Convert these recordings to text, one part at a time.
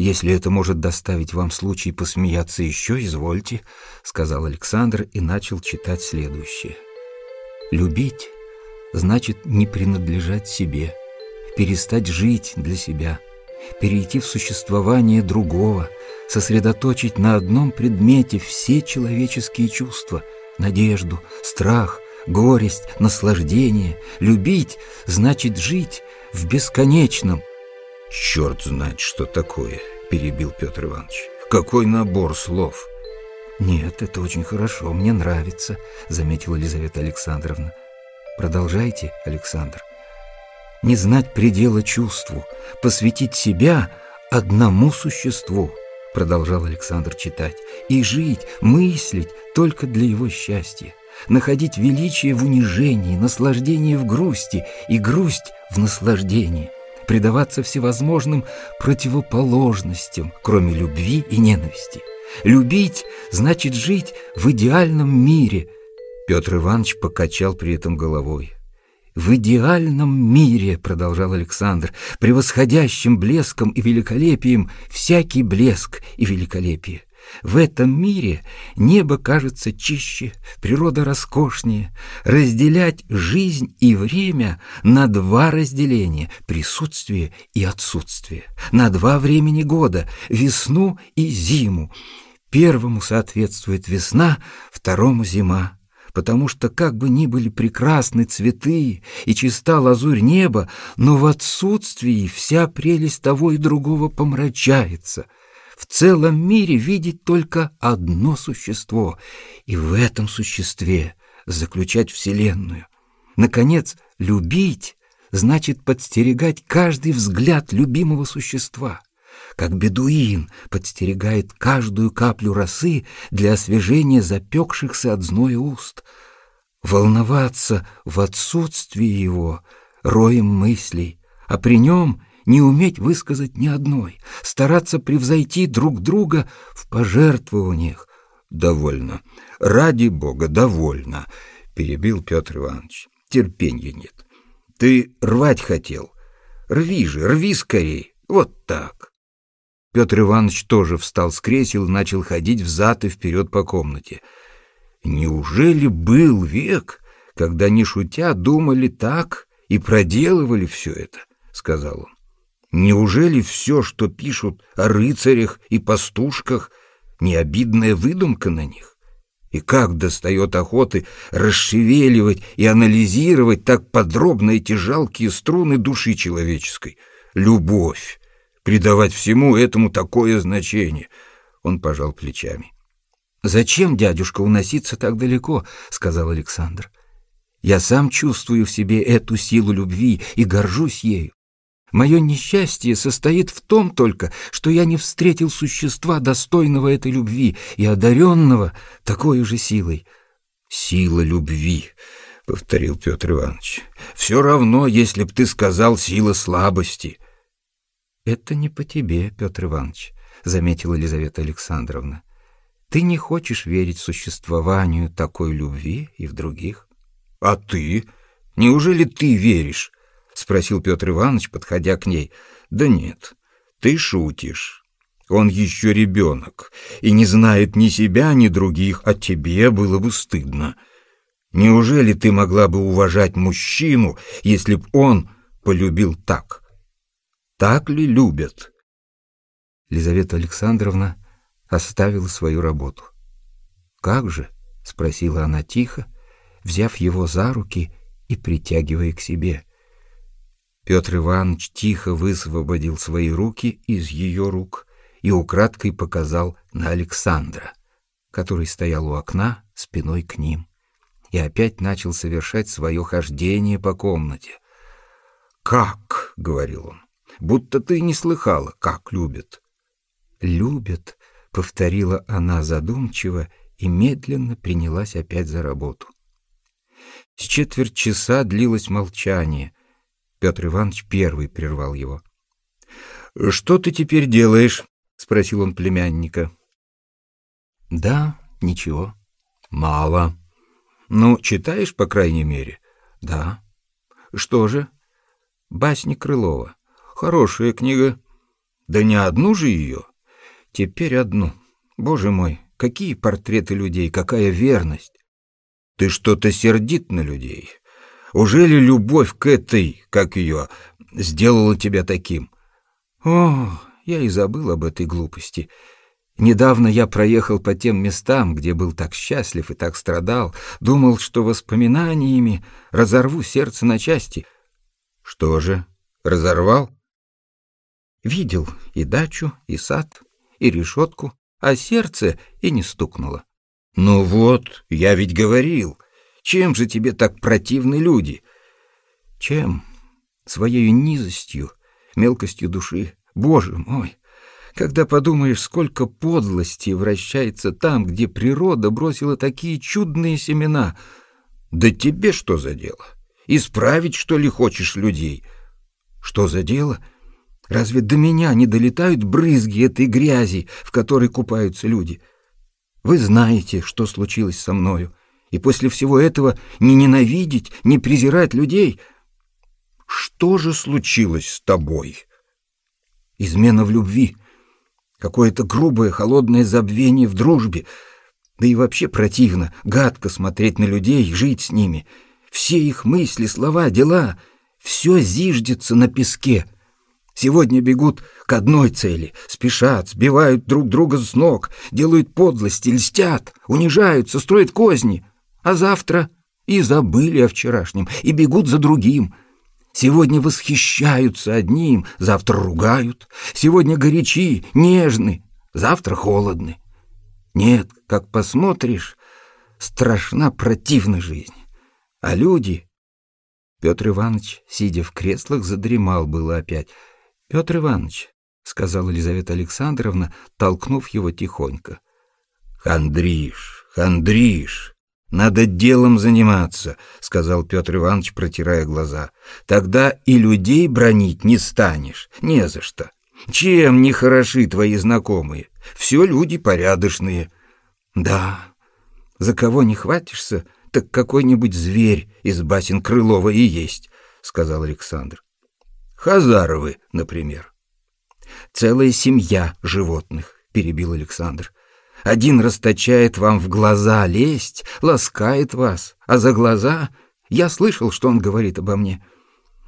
«Если это может доставить вам случай посмеяться еще, извольте», — сказал Александр и начал читать следующее. «Любить значит не принадлежать себе, перестать жить для себя, перейти в существование другого, сосредоточить на одном предмете все человеческие чувства, надежду, страх, горесть, наслаждение. Любить значит жить в бесконечном, «Черт знает, что такое», — перебил Петр Иванович. «Какой набор слов!» «Нет, это очень хорошо, мне нравится», — заметила Елизавета Александровна. «Продолжайте, Александр. Не знать предела чувству, посвятить себя одному существу», — продолжал Александр читать, «и жить, мыслить только для его счастья, находить величие в унижении, наслаждение в грусти и грусть в наслаждении» предаваться всевозможным противоположностям, кроме любви и ненависти. Любить значит жить в идеальном мире. Петр Иванович покачал при этом головой. «В идеальном мире, — продолжал Александр, — превосходящим блеском и великолепием всякий блеск и великолепие. В этом мире небо кажется чище, природа роскошнее. Разделять жизнь и время на два разделения — присутствие и отсутствие, на два времени года — весну и зиму. Первому соответствует весна, второму — зима потому что как бы ни были прекрасны цветы и чиста лазурь неба, но в отсутствии вся прелесть того и другого помрачается — в целом мире видеть только одно существо, и в этом существе заключать Вселенную. Наконец, любить значит подстерегать каждый взгляд любимого существа, как бедуин подстерегает каждую каплю росы для освежения запекшихся от зноя уст, волноваться в отсутствии его роем мыслей, а при нем не уметь высказать ни одной, стараться превзойти друг друга в пожертвованиях. «Довольно. Ради Бога, довольно», — перебил Петр Иванович. «Терпенья нет. Ты рвать хотел. Рви же, рви скорей. Вот так». Петр Иванович тоже встал с кресел и начал ходить взад и вперед по комнате. «Неужели был век, когда, не шутя, думали так и проделывали все это?» — сказал он. Неужели все, что пишут о рыцарях и пастушках, не обидная выдумка на них? И как достает охоты расшевеливать и анализировать так подробно эти жалкие струны души человеческой? Любовь. Придавать всему этому такое значение. Он пожал плечами. «Зачем, дядюшка, уноситься так далеко?» — сказал Александр. «Я сам чувствую в себе эту силу любви и горжусь ею. Мое несчастье состоит в том только, что я не встретил существа, достойного этой любви и одаренного такой же силой. «Сила любви», — повторил Петр Иванович. «Все равно, если б ты сказал сила слабости». «Это не по тебе, Петр Иванович», — заметила Елизавета Александровна. «Ты не хочешь верить существованию такой любви и в других». «А ты? Неужели ты веришь?» — спросил Петр Иванович, подходя к ней. «Да нет, ты шутишь. Он еще ребенок и не знает ни себя, ни других, а тебе было бы стыдно. Неужели ты могла бы уважать мужчину, если б он полюбил так? Так ли любят?» Лизавета Александровна оставила свою работу. «Как же?» — спросила она тихо, взяв его за руки и притягивая к себе — Петр Иванович тихо высвободил свои руки из ее рук и украдкой показал на Александра, который стоял у окна спиной к ним, и опять начал совершать свое хождение по комнате. «Как?» — говорил он. «Будто ты не слыхала, как любят». «Любят», — повторила она задумчиво и медленно принялась опять за работу. С четверть часа длилось молчание — Петр Иванович первый прервал его. «Что ты теперь делаешь?» — спросил он племянника. «Да, ничего». «Мало. Ну, читаешь, по крайней мере?» «Да». «Что же?» «Басни Крылова». «Хорошая книга». Да не одну же ее? Теперь одну. Боже мой, какие портреты людей, какая верность. Ты что-то сердит на людей. Уже ли любовь к этой, как ее, сделала тебя таким? О, я и забыл об этой глупости. Недавно я проехал по тем местам, где был так счастлив и так страдал, думал, что воспоминаниями разорву сердце на части. Что же, разорвал? Видел и дачу, и сад, и решетку, а сердце и не стукнуло. Ну вот, я ведь говорил, чем же тебе так противны люди? Чем? Своей низостью, мелкостью души. Боже мой! когда подумаешь, сколько подлости вращается там, где природа бросила такие чудные семена. Да тебе что за дело? Исправить, что ли, хочешь людей? Что за дело? Разве до меня не долетают брызги этой грязи, в которой купаются люди? Вы знаете, что случилось со мною, и после всего этого не ненавидеть, не презирать людей. Что же случилось с тобой? Измена в любви — Какое-то грубое, холодное забвение в дружбе. Да и вообще противно, гадко смотреть на людей, жить с ними. Все их мысли, слова, дела — все зиждется на песке. Сегодня бегут к одной цели, спешат, сбивают друг друга с ног, делают подлости, льстят, унижаются, строят козни. А завтра и забыли о вчерашнем, и бегут за другим — Сегодня восхищаются одним, завтра ругают. Сегодня горячи, нежны, завтра холодны. Нет, как посмотришь, страшна противна жизнь. А люди... Петр Иванович, сидя в креслах, задремал было опять. «Петр Иванович», — сказала Елизавета Александровна, толкнув его тихонько. «Хандришь, хандришь!» «Надо делом заниматься», — сказал Петр Иванович, протирая глаза. «Тогда и людей бронить не станешь, не за что. Чем не хороши твои знакомые? Все люди порядочные». «Да, за кого не хватишься, так какой-нибудь зверь из басен Крылова и есть», — сказал Александр. «Хазаровы, например». «Целая семья животных», — перебил Александр. Один расточает вам в глаза лесть, ласкает вас, а за глаза я слышал, что он говорит обо мне.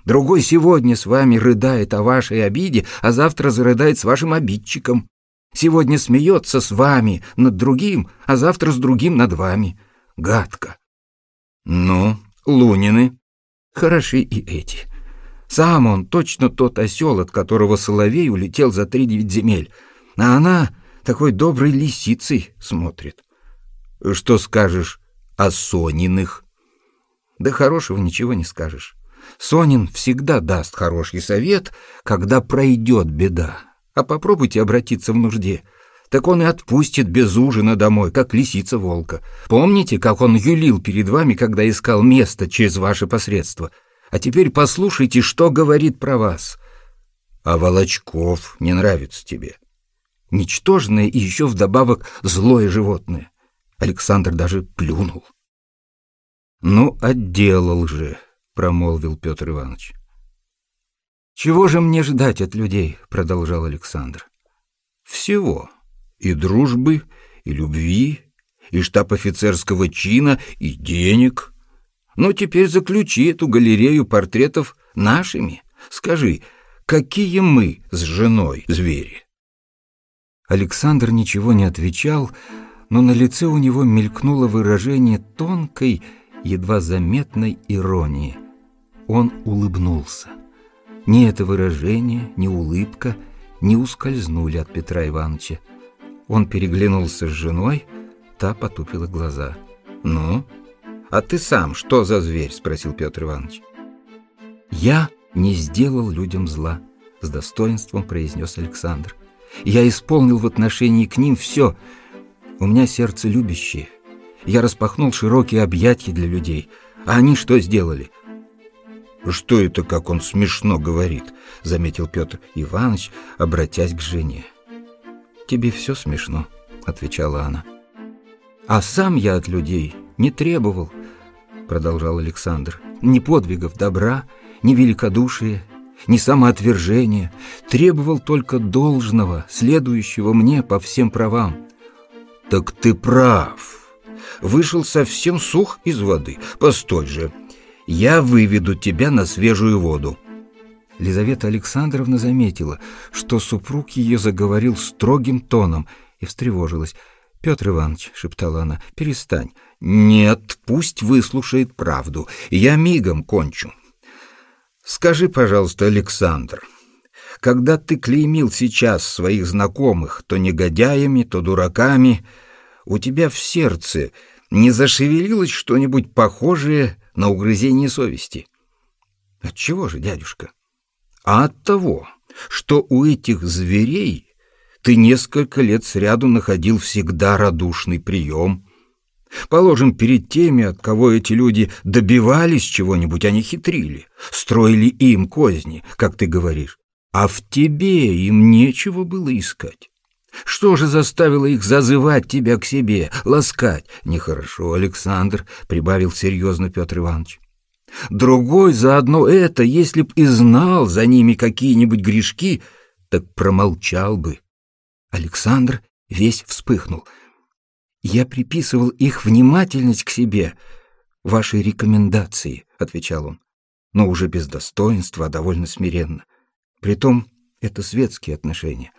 Другой сегодня с вами рыдает о вашей обиде, а завтра зарыдает с вашим обидчиком. Сегодня смеется с вами над другим, а завтра с другим над вами. Гадко. Ну, Лунины. Хороши и эти. Сам он точно тот осел, от которого Соловей улетел за три девять земель. А она такой доброй лисицей смотрит. Что скажешь о Сониных? Да хорошего ничего не скажешь. Сонин всегда даст хороший совет, когда пройдет беда. А попробуйте обратиться в нужде. Так он и отпустит без ужина домой, как лисица волка. Помните, как он юлил перед вами, когда искал место через ваше посредство? А теперь послушайте, что говорит про вас. А Волочков не нравится тебе? Ничтожное и еще вдобавок злое животное. Александр даже плюнул. «Ну, отделал же», — промолвил Петр Иванович. «Чего же мне ждать от людей?» — продолжал Александр. «Всего. И дружбы, и любви, и штаб-офицерского чина, и денег. Ну, теперь заключи эту галерею портретов нашими. Скажи, какие мы с женой звери?» Александр ничего не отвечал, но на лице у него мелькнуло выражение тонкой, едва заметной иронии. Он улыбнулся. Ни это выражение, ни улыбка не ускользнули от Петра Ивановича. Он переглянулся с женой, та потупила глаза. «Ну, а ты сам что за зверь?» — спросил Петр Иванович. «Я не сделал людям зла», — с достоинством произнес Александр. Я исполнил в отношении к ним все. У меня сердце любящее. Я распахнул широкие объятия для людей. А они что сделали? «Что это, как он смешно говорит?» — заметил Петр Иванович, обратясь к жене. «Тебе все смешно», — отвечала она. «А сам я от людей не требовал», — продолжал Александр, «ни подвигов добра, ни великодушия. Ни самоотвержения, требовал только должного, следующего мне по всем правам. Так ты прав. Вышел совсем сух из воды. Постой же, я выведу тебя на свежую воду. Лизавета Александровна заметила, что супруг ее заговорил строгим тоном и встревожилась. «Петр Иванович», — шептала она, — «перестань». «Нет, пусть выслушает правду. Я мигом кончу. Скажи, пожалуйста, Александр, когда ты клеймил сейчас своих знакомых то негодяями, то дураками, у тебя в сердце не зашевелилось что-нибудь похожее на угрызение совести? От чего же, дядюшка? А от того, что у этих зверей ты несколько лет сряду находил всегда радушный прием. Положим, перед теми, от кого эти люди добивались чего-нибудь, они хитрили, строили им козни, как ты говоришь. А в тебе им нечего было искать. Что же заставило их зазывать тебя к себе, ласкать? Нехорошо, Александр, — прибавил серьезно Петр Иванович. Другой заодно это, если б и знал за ними какие-нибудь грешки, так промолчал бы. Александр весь вспыхнул. «Я приписывал их внимательность к себе, вашей рекомендации», — отвечал он, но уже без достоинства, а довольно смиренно. Притом это светские отношения.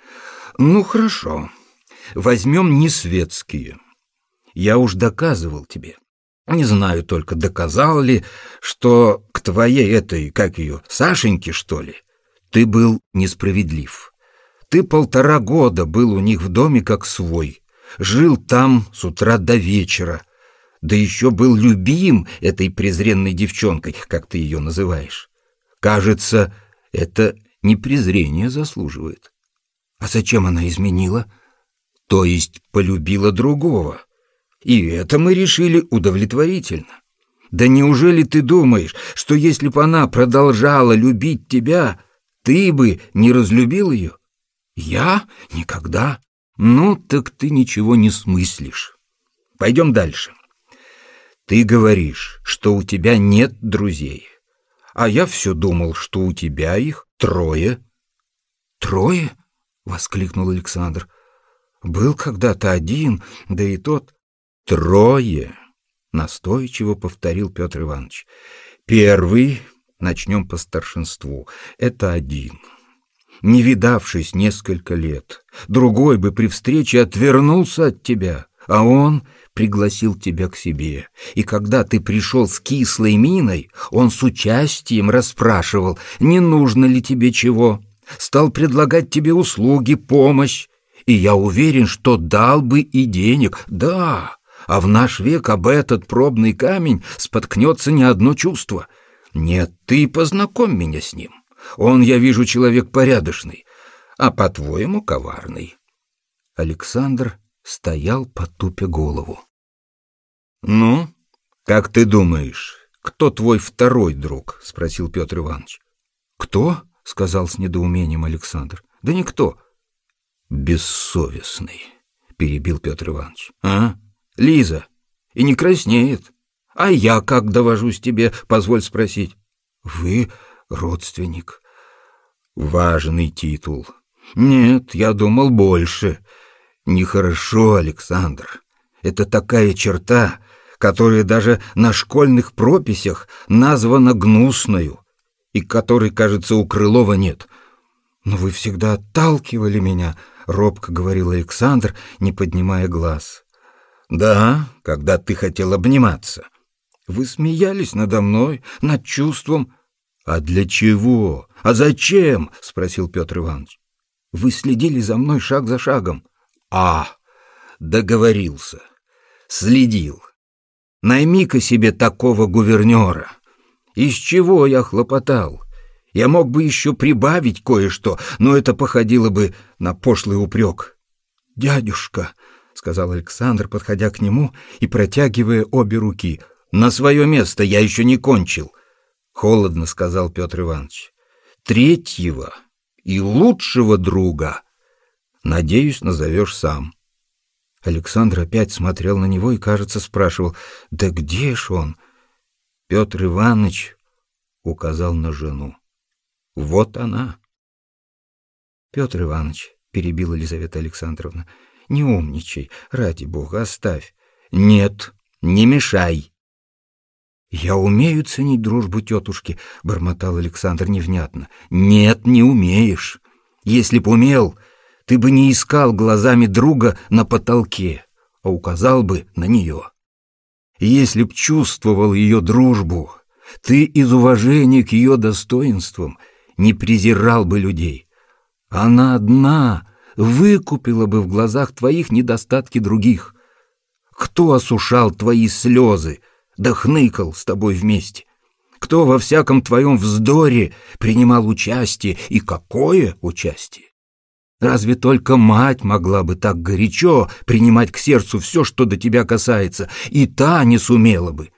«Ну, хорошо. Возьмем не светские. Я уж доказывал тебе. Не знаю только, доказал ли, что к твоей этой, как ее, Сашеньке, что ли, ты был несправедлив. Ты полтора года был у них в доме как свой, жил там с утра до вечера, да еще был любим этой презренной девчонкой, как ты ее называешь. Кажется, это не презрение заслуживает. А зачем она изменила? То есть полюбила другого. И это мы решили удовлетворительно. Да неужели ты думаешь, что если бы она продолжала любить тебя, ты бы не разлюбил ее? Я? Никогда. Ну, так ты ничего не смыслишь. Пойдем дальше. Ты говоришь, что у тебя нет друзей. А я все думал, что у тебя их трое. Трое? — воскликнул Александр. «Был когда-то один, да и тот...» «Трое!» — настойчиво повторил Петр Иванович. «Первый, начнем по старшинству, это один. Не видавшись несколько лет, другой бы при встрече отвернулся от тебя, а он пригласил тебя к себе. И когда ты пришел с кислой миной, он с участием расспрашивал, не нужно ли тебе чего» стал предлагать тебе услуги, помощь, и я уверен, что дал бы и денег, да, а в наш век об этот пробный камень споткнется не одно чувство. Нет, ты познакомь меня с ним. Он, я вижу, человек порядочный, а по-твоему коварный. Александр стоял, потупя голову. «Ну, как ты думаешь, кто твой второй друг?» — спросил Петр Иванович. «Кто?» — сказал с недоумением Александр. «Да никто». «Бессовестный», — перебил Петр Иванович. «А? Лиза? И не краснеет. А я как довожусь тебе, позволь спросить?» «Вы родственник». «Важный титул». «Нет, я думал больше». «Нехорошо, Александр. Это такая черта, которая даже на школьных прописях названа гнусною и которой, кажется, у Крылова нет. «Но вы всегда отталкивали меня», — робко говорил Александр, не поднимая глаз. «Да, когда ты хотел обниматься. Вы смеялись надо мной, над чувством». «А для чего? А зачем?» — спросил Петр Иванович. «Вы следили за мной шаг за шагом». «А, договорился. Следил. Найми-ка себе такого гувернера». Из чего я хлопотал? Я мог бы еще прибавить кое-что, но это походило бы на пошлый упрек. «Дядюшка», — сказал Александр, подходя к нему и протягивая обе руки, — «на свое место я еще не кончил», — холодно сказал Петр Иванович. «Третьего и лучшего друга, надеюсь, назовешь сам». Александр опять смотрел на него и, кажется, спрашивал, «Да где ж он?» Петр Иванович указал на жену. Вот она. Петр Иванович, перебила Елизавета Александровна, не умничай, ради бога, оставь. Нет, не мешай. «Я умею ценить дружбу тетушки», — бормотал Александр невнятно. «Нет, не умеешь. Если б умел, ты бы не искал глазами друга на потолке, а указал бы на нее. Если б чувствовал ее дружбу, ты из уважения к ее достоинствам не презирал бы людей. Она одна выкупила бы в глазах твоих недостатки других. Кто осушал твои слезы, да хныкал с тобой вместе? Кто во всяком твоем вздоре принимал участие и какое участие? Разве только мать могла бы так горячо принимать к сердцу все, что до тебя касается, и та не сумела бы.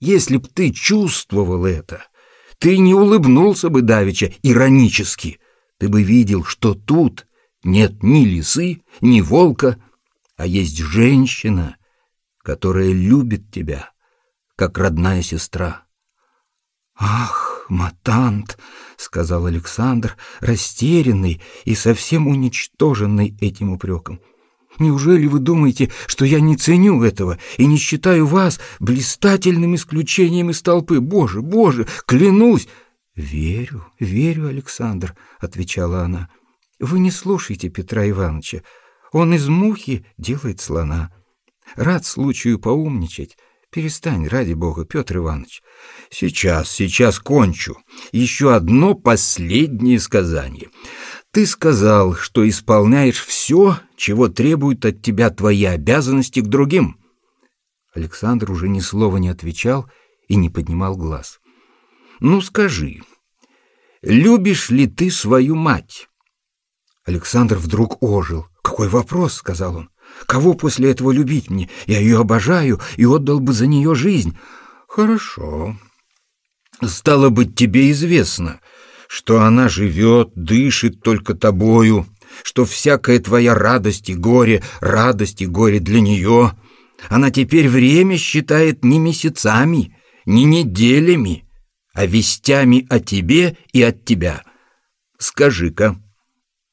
Если б ты чувствовал это, ты не улыбнулся бы давеча иронически. Ты бы видел, что тут нет ни лисы, ни волка, а есть женщина, которая любит тебя, как родная сестра. «Ах, матант!» — сказал Александр, растерянный и совсем уничтоженный этим упреком. «Неужели вы думаете, что я не ценю этого и не считаю вас блистательным исключением из толпы? Боже, Боже, клянусь!» «Верю, верю, Александр», — отвечала она. «Вы не слушайте Петра Ивановича. Он из мухи делает слона. Рад случаю поумничать. Перестань, ради бога, Петр Иванович. Сейчас, сейчас кончу. Еще одно последнее сказание. Ты сказал, что исполняешь все, чего требуют от тебя твои обязанности к другим. Александр уже ни слова не отвечал и не поднимал глаз. Ну скажи, любишь ли ты свою мать? Александр вдруг ожил. «Какой вопрос?» — сказал он. Кого после этого любить мне? Я ее обожаю и отдал бы за нее жизнь. Хорошо. Стало быть, тебе известно, что она живет, дышит только тобою, что всякая твоя радость и горе, радость и горе для нее. Она теперь время считает не месяцами, не неделями, а вестями о тебе и от тебя. Скажи-ка,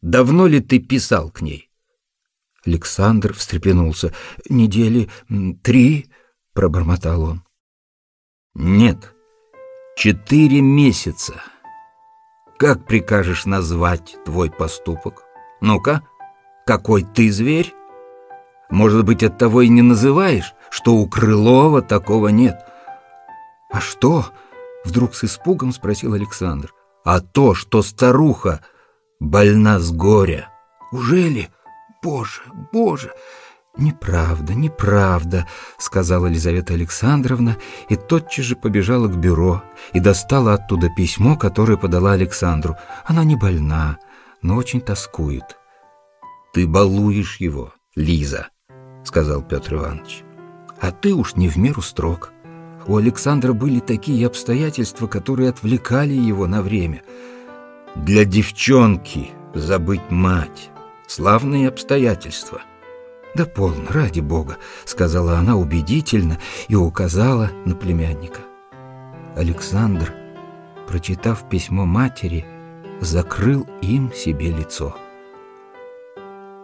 давно ли ты писал к ней? Александр встрепенулся. «Недели три?» — пробормотал он. «Нет, четыре месяца. Как прикажешь назвать твой поступок? Ну-ка, какой ты зверь? Может быть, от того и не называешь, что у Крылова такого нет?» «А что?» — вдруг с испугом спросил Александр. «А то, что старуха больна с горя». «Ужели?» Боже, Боже!» «Неправда, неправда», — сказала Елизавета Александровна и тотчас же побежала к бюро и достала оттуда письмо, которое подала Александру. Она не больна, но очень тоскует. «Ты балуешь его, Лиза», — сказал Петр Иванович. «А ты уж не в меру строг. У Александра были такие обстоятельства, которые отвлекали его на время». «Для девчонки забыть мать» славные обстоятельства. «Да полно, ради бога», — сказала она убедительно и указала на племянника. Александр, прочитав письмо матери, закрыл им себе лицо.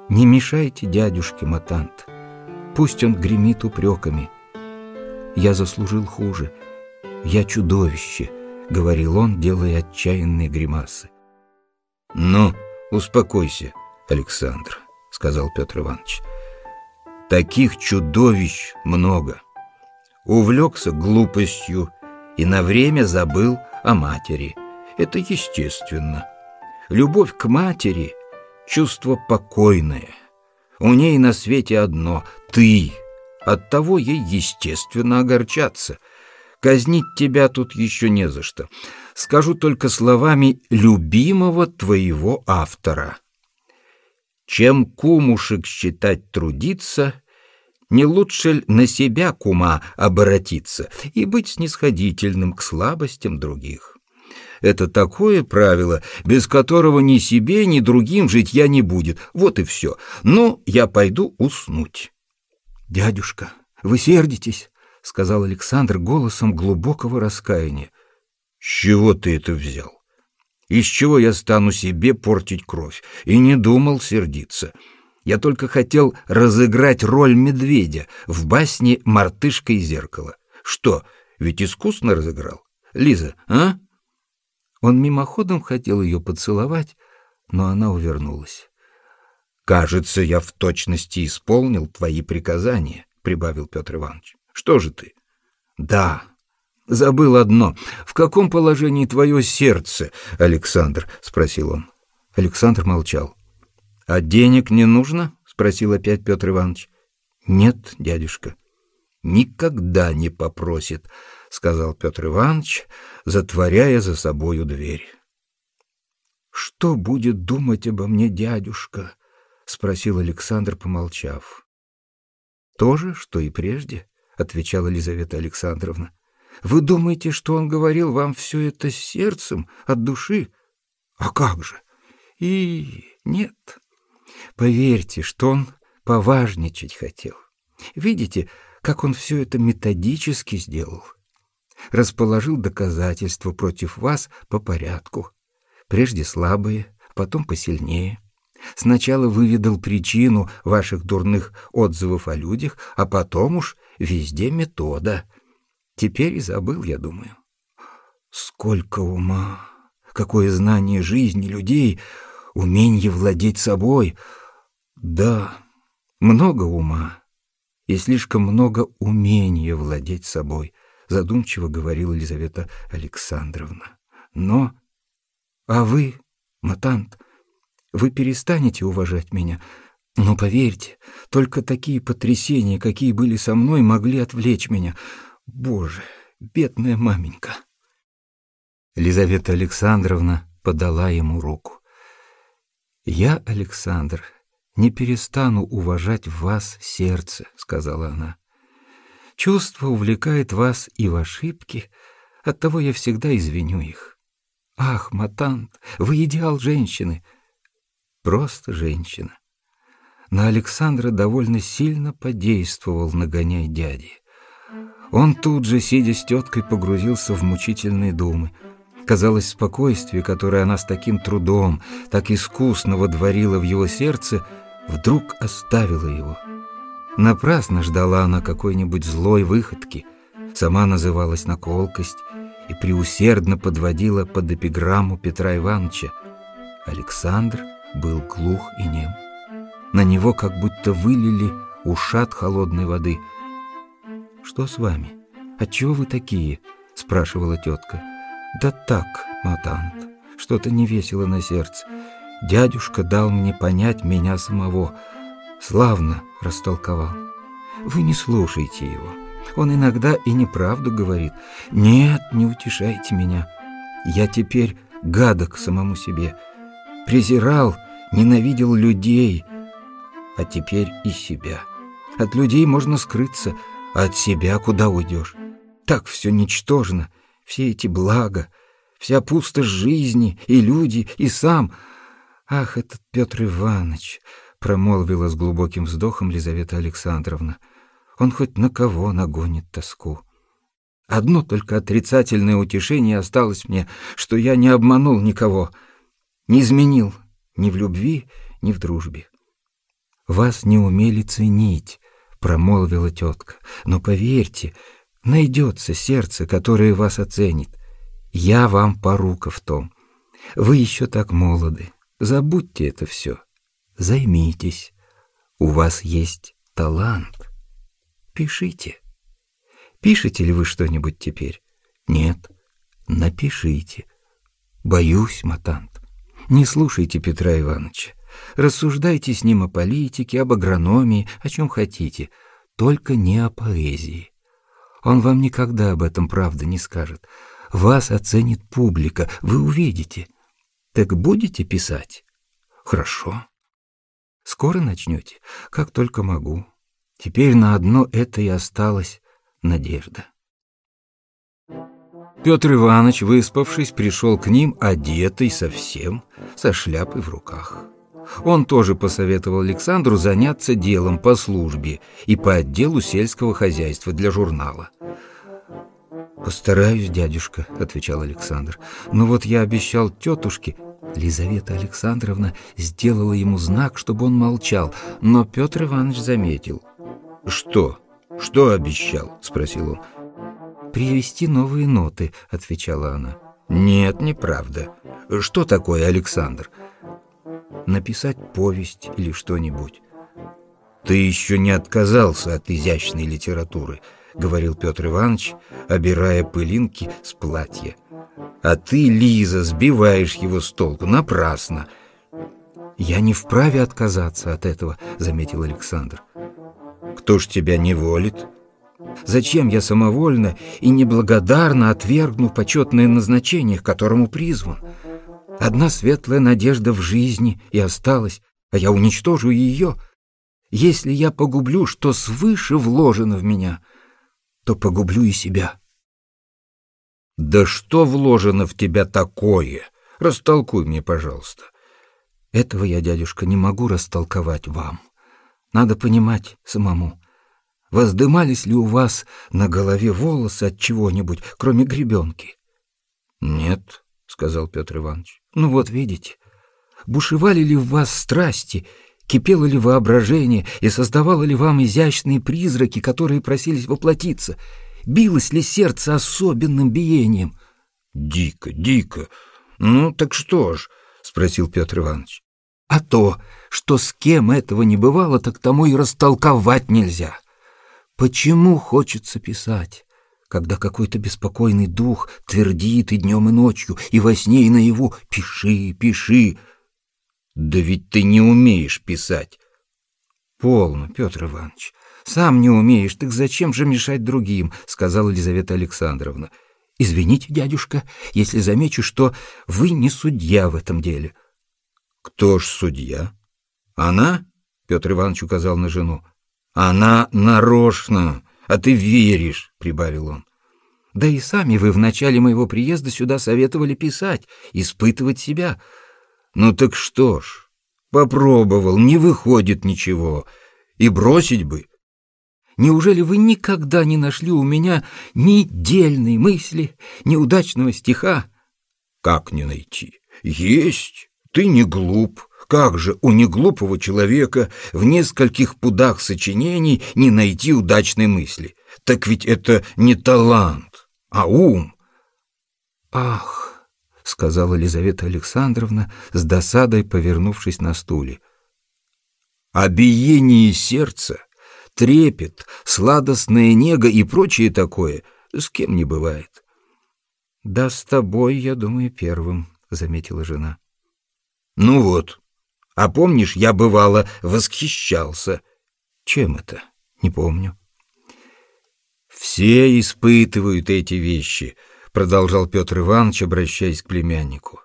«Не мешайте дядюшке Матант, пусть он гремит упреками. Я заслужил хуже, я чудовище», — говорил он, делая отчаянные гримасы. «Ну, успокойся», Александр, — сказал Петр Иванович. Таких чудовищ много. Увлекся глупостью и на время забыл о матери. Это естественно. Любовь к матери — чувство покойное. У ней на свете одно — ты. Оттого ей естественно огорчаться. Казнить тебя тут еще не за что. Скажу только словами любимого твоего автора — чем кумушек считать трудиться, не лучше ли на себя кума обратиться и быть снисходительным к слабостям других? Это такое правило, без которого ни себе, ни другим житья не будет. Вот и все. Ну, я пойду уснуть. «Дядюшка, вы сердитесь?» — сказал Александр голосом глубокого раскаяния. «С чего ты это взял?» Из чего я стану себе портить кровь? И не думал сердиться. Я только хотел разыграть роль медведя в басне «Мартышка и зеркало». Что, ведь искусно разыграл? Лиза, а? Он мимоходом хотел ее поцеловать, но она увернулась. «Кажется, я в точности исполнил твои приказания», — прибавил Петр Иванович. «Что же ты?» «Да, забыл одно. В каком положении твое сердце, Александр?» — спросил он. Александр молчал. «А денег не нужно?» — спросил опять Петр Иванович. «Нет, дядюшка». «Никогда не попросит», — сказал Петр Иванович, затворяя за собою дверь. «Что будет думать обо мне дядюшка?» — спросил Александр, помолчав. «То же, что и прежде», — отвечала Елизавета Александровна. «Вы думаете, что он говорил вам все это сердцем, от души? А как же? И нет. Поверьте, что он поважничать хотел. Видите, как он все это методически сделал? Расположил доказательства против вас по порядку» прежде слабые, потом посильнее. Сначала выведал причину ваших дурных отзывов о людях, а потом уж везде метода. Теперь и забыл, я думаю. Сколько ума, какое знание жизни людей, умение владеть собой. Да, много ума и слишком много умения владеть собой, задумчиво говорила Елизавета Александровна. Но а вы, матант, вы перестанете уважать меня. Но поверьте, только такие потрясения, какие были со мной, могли отвлечь меня. Боже, бедная маменька. Лизавета Александровна подала ему руку. «Я, Александр, не перестану уважать в вас сердце», — сказала она. «Чувство увлекает вас и в ошибки, оттого я всегда извиню их. Ах, Матант, вы идеал женщины. Просто женщина. На Александра довольно сильно подействовал нагоняй дяди. Он тут же, сидя с теткой, погрузился в мучительные думы. Казалось, спокойствие, которое она с таким трудом, так искусно водворила в его сердце, вдруг оставило его. Напрасно ждала она какой-нибудь злой выходки. Сама называлась на колкость, и преусердно подводила под эпиграмму Петра Ивановича. Александр был глух и нем. На него как будто вылили ушат холодной воды. «Что с вами? Отчего вы такие?» — спрашивала тетка. «Да так, матант, что-то невесело на сердце. Дядюшка дал мне понять меня самого. Славно растолковал. Вы не слушайте его. Он иногда и неправду говорит. Нет, не утешайте меня. Я теперь гадок самому себе. Презирал, ненавидел людей, а теперь и себя. От людей можно скрыться, от себя куда уйдешь? Так все ничтожно, все эти блага, вся пустошь жизни, и люди, и сам. Ах, этот Петр Иванович, промолвила с глубоким вздохом Лизавета Александровна. Он хоть на кого нагонит тоску. Одно только отрицательное утешение осталось мне, что я не обманул никого, не изменил ни в любви, ни в дружбе. «Вас не умели ценить», — промолвила тетка, «но поверьте, найдется сердце, которое вас оценит. Я вам порука в том. Вы еще так молоды. Забудьте это все. Займитесь. У вас есть талант». Пишите. Пишете ли вы что-нибудь теперь? Нет. Напишите. Боюсь, матант. Не слушайте Петра Ивановича. Рассуждайте с ним о политике, об агрономии, о чем хотите, только не о поэзии. Он вам никогда об этом правда не скажет. Вас оценит публика, вы увидите. Так будете писать? Хорошо. Скоро начнете? Как только могу. Теперь на одно это и осталась надежда. Петр Иванович, выспавшись, пришел к ним, одетый совсем, со шляпой в руках. Он тоже посоветовал Александру заняться делом по службе и по отделу сельского хозяйства для журнала. «Постараюсь, дядюшка», — отвечал Александр. «Но вот я обещал тетушке...» Лизавета Александровна сделала ему знак, чтобы он молчал, но Петр Иванович заметил. «Что? Что обещал?» — спросил он. «Привезти новые ноты», — отвечала она. «Нет, неправда. Что такое, Александр?» «Написать повесть или что-нибудь». «Ты еще не отказался от изящной литературы», — говорил Петр Иванович, обирая пылинки с платья. «А ты, Лиза, сбиваешь его с толку напрасно». «Я не вправе отказаться от этого», — заметил Александр. «Кто ж тебя не волит?» Зачем я самовольно и неблагодарно отвергну почетное назначение, к которому призван? Одна светлая надежда в жизни и осталась, а я уничтожу ее. Если я погублю, что свыше вложено в меня, то погублю и себя. Да что вложено в тебя такое? Растолкуй мне, пожалуйста. Этого я, дядюшка, не могу растолковать вам. Надо понимать самому. Воздымались ли у вас на голове волосы от чего-нибудь, кроме гребенки? — Нет, — сказал Петр Иванович. — Ну вот видите, бушевали ли в вас страсти, кипело ли воображение и создавало ли вам изящные призраки, которые просились воплотиться? Билось ли сердце особенным биением? — Дико, дико. Ну так что ж, — спросил Петр Иванович. — А то, что с кем этого не бывало, так тому и растолковать нельзя. — Почему хочется писать, когда какой-то беспокойный дух твердит и днем, и ночью, и во сне, и наяву «Пиши, пиши!» Да ведь ты не умеешь писать. Полно, Петр Иванович. Сам не умеешь, так зачем же мешать другим, сказала Елизавета Александровна. Извините, дядюшка, если замечу, что вы не судья в этом деле. Кто ж судья? Она? Петр Иванович указал на жену. «Она нарочно, а ты веришь», — прибавил он. «Да и сами вы в начале моего приезда сюда советовали писать, испытывать себя». «Ну так что ж, попробовал, не выходит ничего, и бросить бы». Неужели вы никогда не нашли у меня ни дельной мысли, ни удачного стиха? Как не найти? Есть. Ты не глуп, как же у неглупого человека в нескольких пудах сочинений не найти удачной мысли? Так ведь это не талант, а ум. Ах, сказала Елизавета Александровна с досадой, повернувшись на стуле. О биении сердца, трепет, сладостная нега и прочее такое с кем не бывает. Да с тобой, я думаю, первым, заметила жена. Ну вот, а помнишь, я бывало восхищался. Чем это? Не помню. Все испытывают эти вещи, продолжал Петр Иванович, обращаясь к племяннику.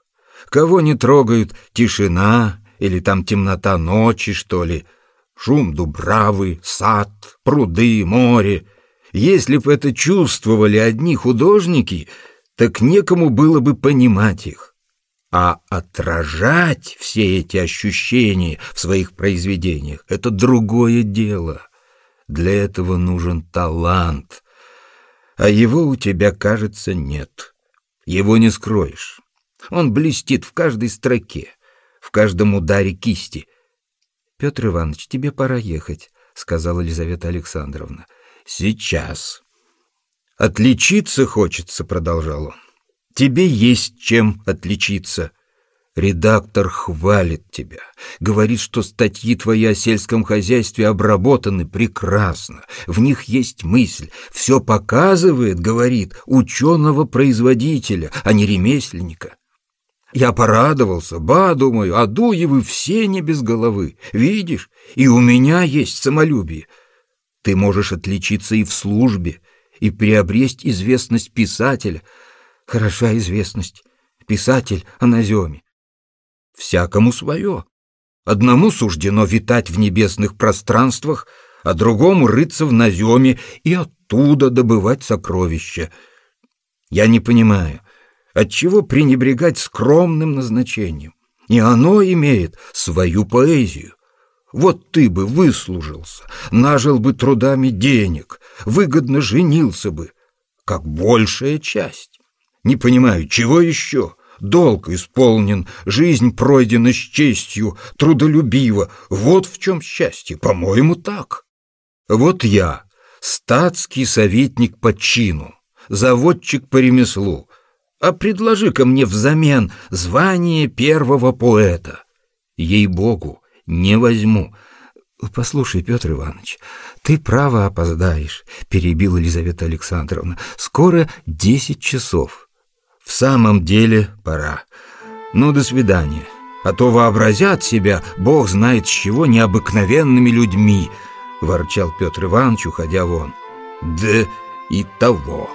Кого не трогают тишина или там темнота ночи, что ли, шум дубравы, сад, пруды, море. Если б это чувствовали одни художники, так некому было бы понимать их а отражать все эти ощущения в своих произведениях — это другое дело. Для этого нужен талант, а его у тебя, кажется, нет. Его не скроешь. Он блестит в каждой строке, в каждом ударе кисти. — Петр Иванович, тебе пора ехать, — сказала Елизавета Александровна. — Сейчас. — Отличиться хочется, — продолжал он. Тебе есть чем отличиться. Редактор хвалит тебя, говорит, что статьи твои о сельском хозяйстве обработаны прекрасно, в них есть мысль, все показывает, говорит, ученого-производителя, а не ремесленника. Я порадовался, ба, думаю, Адуевы все не без головы, видишь, и у меня есть самолюбие. Ты можешь отличиться и в службе, и приобрести известность писателя — Хороша известность. Писатель о наземе. Всякому свое. Одному суждено витать в небесных пространствах, а другому рыться в наземе и оттуда добывать сокровища. Я не понимаю, отчего пренебрегать скромным назначением? И оно имеет свою поэзию. Вот ты бы выслужился, нажил бы трудами денег, выгодно женился бы, как большая часть. Не понимаю, чего еще? Долг исполнен, жизнь пройдена с честью, трудолюбиво. Вот в чем счастье, по-моему, так. Вот я, статский советник по чину, заводчик по ремеслу, а предложи-ка мне взамен звание первого поэта. Ей-богу, не возьму. Послушай, Петр Иванович, ты право опоздаешь, перебила Елизавета Александровна. Скоро десять часов. В самом деле пора. Ну, до свидания. А то вообразят себя, бог знает с чего, необыкновенными людьми, ворчал Петр Иванович, уходя вон. Да и того.